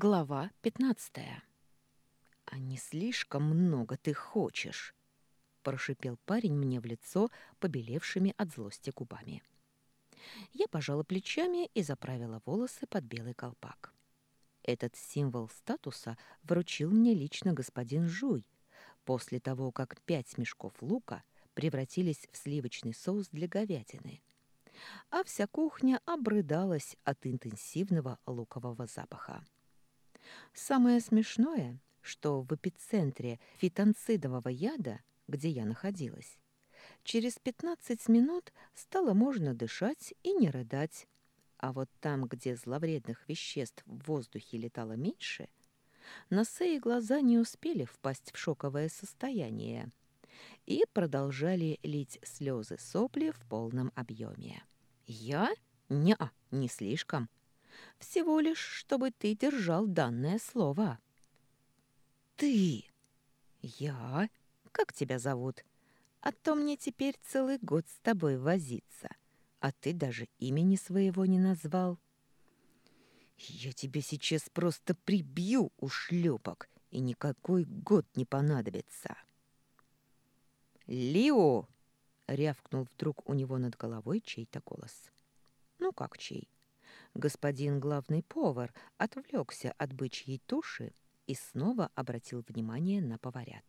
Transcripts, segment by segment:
Глава пятнадцатая. «А не слишком много ты хочешь?» — прошипел парень мне в лицо, побелевшими от злости губами. Я пожала плечами и заправила волосы под белый колпак. Этот символ статуса вручил мне лично господин Жуй, после того, как пять мешков лука превратились в сливочный соус для говядины. А вся кухня обрыдалась от интенсивного лукового запаха. Самое смешное, что в эпицентре фитонцидового яда, где я находилась, через 15 минут стало можно дышать и не рыдать. А вот там, где зловредных веществ в воздухе летало меньше, носы и глаза не успели впасть в шоковое состояние и продолжали лить слезы сопли в полном объеме. Я? Не, не слишком всего лишь, чтобы ты держал данное слово. Ты? Я? Как тебя зовут? А то мне теперь целый год с тобой возиться, а ты даже имени своего не назвал. Я тебе сейчас просто прибью, ушлепок, и никакой год не понадобится. Лио! рявкнул вдруг у него над головой чей-то голос. Ну как чей? Господин главный повар отвлекся от бычьей туши и снова обратил внимание на поварят.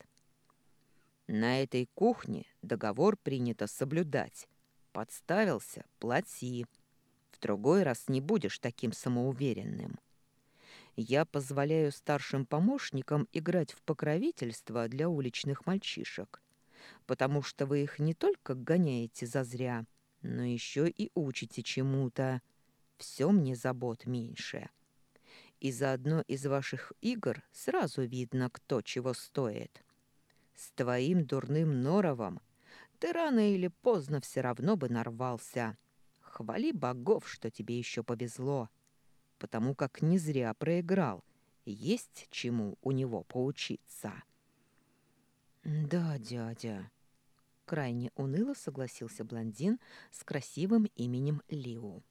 «На этой кухне договор принято соблюдать. Подставился — плати. В другой раз не будешь таким самоуверенным. Я позволяю старшим помощникам играть в покровительство для уличных мальчишек, потому что вы их не только гоняете зазря, но еще и учите чему-то» все мне забот меньше. И за одно из ваших игр сразу видно, кто чего стоит. С твоим дурным норовом ты рано или поздно все равно бы нарвался. Хвали богов, что тебе еще повезло, потому как не зря проиграл, есть чему у него поучиться. «Да, дядя», — крайне уныло согласился блондин с красивым именем Лиу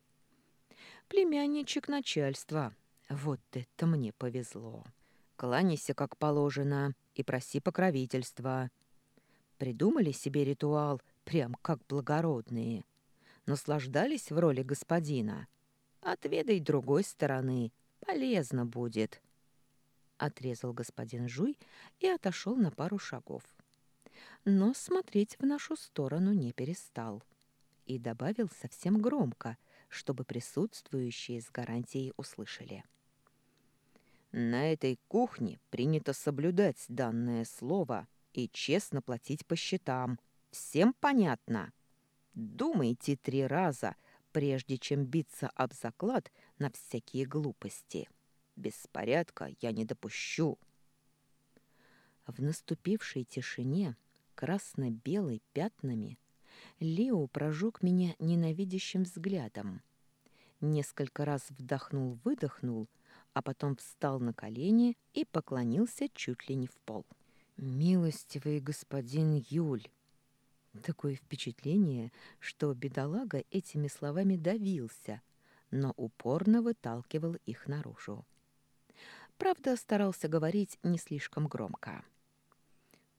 племянничек начальства. Вот это мне повезло. Кланяйся, как положено, и проси покровительства. Придумали себе ритуал, прям как благородные. Наслаждались в роли господина. Отведай другой стороны, полезно будет. Отрезал господин Жуй и отошел на пару шагов. Но смотреть в нашу сторону не перестал. И добавил совсем громко — чтобы присутствующие с гарантией услышали. На этой кухне принято соблюдать данное слово и честно платить по счетам. Всем понятно? Думайте три раза, прежде чем биться об заклад на всякие глупости. Беспорядка я не допущу. В наступившей тишине красно-белой пятнами Лео прожег меня ненавидящим взглядом. Несколько раз вдохнул-выдохнул, а потом встал на колени и поклонился чуть ли не в пол. «Милостивый господин Юль!» Такое впечатление, что бедолага этими словами давился, но упорно выталкивал их наружу. Правда, старался говорить не слишком громко.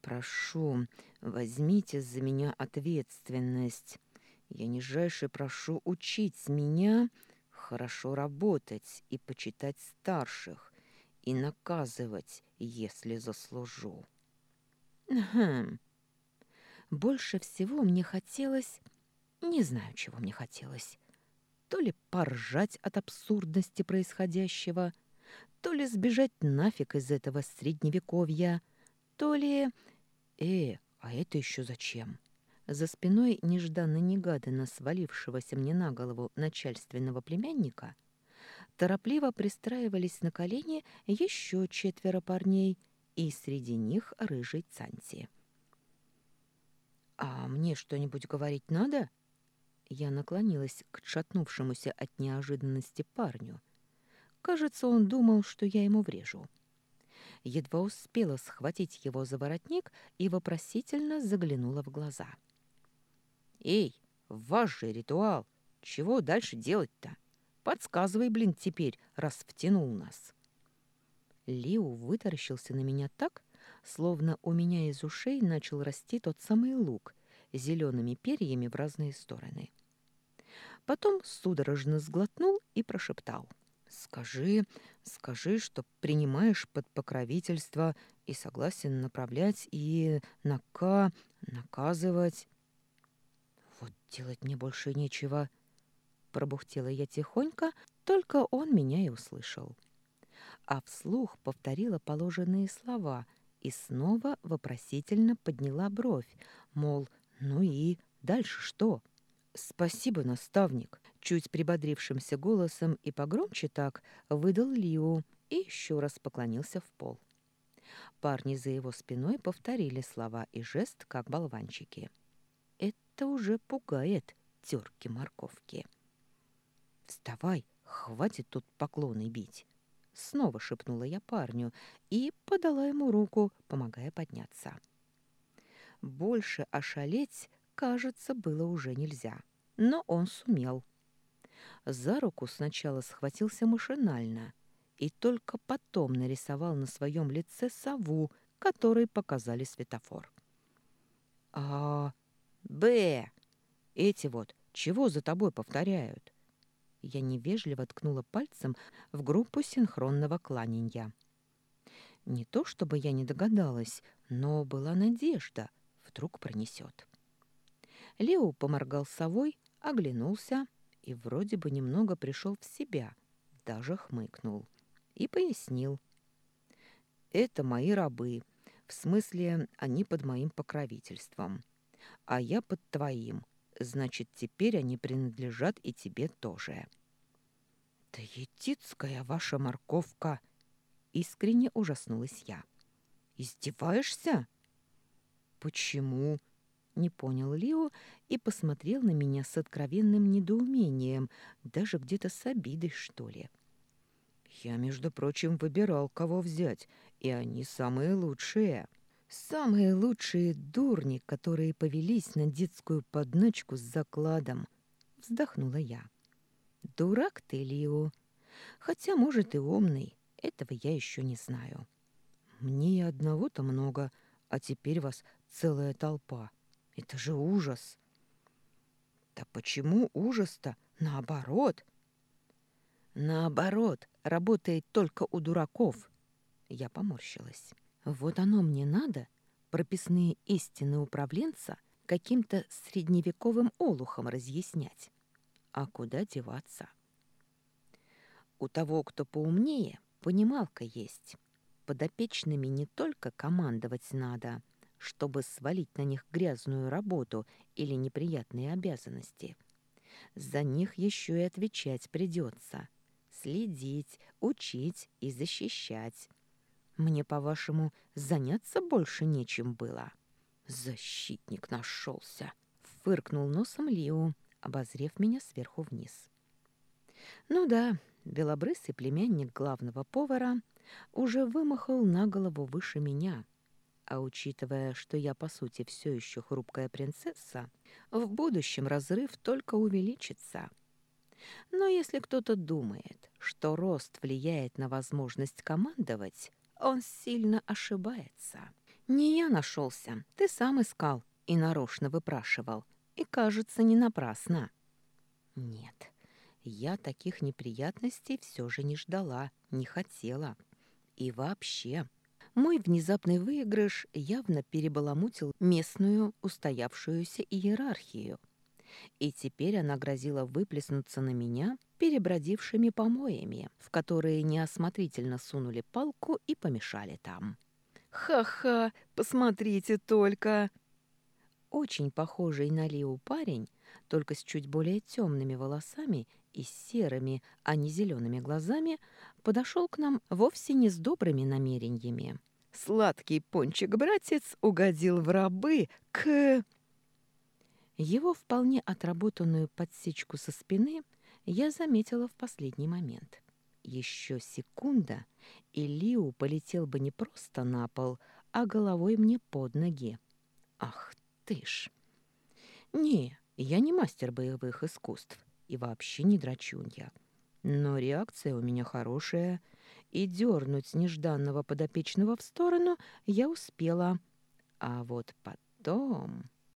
Прошу, возьмите за меня ответственность. Я нижайше прошу учить меня хорошо работать и почитать старших, и наказывать, если заслужу. Хм. Больше всего мне хотелось... Не знаю, чего мне хотелось. То ли поржать от абсурдности происходящего, то ли сбежать нафиг из этого средневековья, то ли «Э, а это еще зачем?» За спиной нежданно-негаданно свалившегося мне на голову начальственного племянника торопливо пристраивались на колени еще четверо парней, и среди них рыжий Цанти. «А мне что-нибудь говорить надо?» Я наклонилась к шатнувшемуся от неожиданности парню. Кажется, он думал, что я ему врежу едва успела схватить его за воротник и вопросительно заглянула в глаза. «Эй, ваш же ритуал! Чего дальше делать-то? Подсказывай, блин, теперь, раз втянул нас!» Лиу вытаращился на меня так, словно у меня из ушей начал расти тот самый лук зелеными перьями в разные стороны. Потом судорожно сглотнул и прошептал. «Скажи, скажи, что принимаешь под покровительство и согласен направлять и нака... наказывать...» «Вот делать мне больше нечего», — пробухтела я тихонько, только он меня и услышал. А вслух повторила положенные слова и снова вопросительно подняла бровь, мол, ну и дальше что? «Спасибо, наставник», — чуть прибодрившимся голосом и погромче так выдал Лиу и еще раз поклонился в пол. Парни за его спиной повторили слова и жест, как болванчики. Это уже пугает терки-морковки. «Вставай, хватит тут поклоны бить!» Снова шепнула я парню и подала ему руку, помогая подняться. Больше ошалеть, кажется, было уже нельзя, но он сумел. За руку сначала схватился машинально и только потом нарисовал на своем лице сову, которой показали светофор. «А... Б! Эти вот чего за тобой повторяют?» Я невежливо ткнула пальцем в группу синхронного кланянья. Не то чтобы я не догадалась, но была надежда, вдруг пронесет. Лео поморгал совой, оглянулся и вроде бы немного пришел в себя, даже хмыкнул и пояснил. «Это мои рабы, в смысле, они под моим покровительством, а я под твоим, значит, теперь они принадлежат и тебе тоже». «Да етицкая ваша морковка!» — искренне ужаснулась я. «Издеваешься?» «Почему?» — не понял Лио и посмотрел на меня с откровенным недоумением, даже где-то с обидой, что ли. «Я, между прочим, выбирал, кого взять, и они самые лучшие». Самые лучшие дурни, которые повелись на детскую подначку с закладом, вздохнула я. Дурак ты, Лио. Хотя, может, и умный. Этого я еще не знаю. Мне одного-то много, а теперь вас целая толпа. Это же ужас. Да почему ужас-то? Наоборот. Наоборот, работает только у дураков. Я поморщилась. Вот оно мне надо, прописные истины управленца, каким-то средневековым олухом разъяснять. А куда деваться? У того, кто поумнее, понималка есть. Подопечными не только командовать надо, чтобы свалить на них грязную работу или неприятные обязанности. За них еще и отвечать придется. Следить, учить и защищать. Мне, по-вашему, заняться больше нечем было. Защитник нашелся. Фыркнул носом Лиу, обозрев меня сверху вниз. Ну да, белобрысый племянник главного повара уже вымахал на голову выше меня, а учитывая, что я, по сути, все еще хрупкая принцесса, в будущем разрыв только увеличится. Но если кто-то думает, что рост влияет на возможность командовать, он сильно ошибается. Не я нашелся, ты сам искал и нарочно выпрашивал. И, кажется, не напрасно. Нет, я таких неприятностей все же не ждала, не хотела. И вообще, мой внезапный выигрыш явно перебаламутил местную устоявшуюся иерархию. И теперь она грозила выплеснуться на меня перебродившими помоями, в которые неосмотрительно сунули палку и помешали там. «Ха-ха, посмотрите только!» Очень похожий на Лиу парень, только с чуть более темными волосами и серыми, а не зелеными глазами, подошел к нам вовсе не с добрыми намерениями. Сладкий пончик-братец угодил в рабы к... Его вполне отработанную подсечку со спины — я заметила в последний момент. Еще секунда, и Лиу полетел бы не просто на пол, а головой мне под ноги. Ах ты ж! Не, я не мастер боевых искусств и вообще не драчунья. Но реакция у меня хорошая, и дернуть нежданного подопечного в сторону я успела. А вот потом...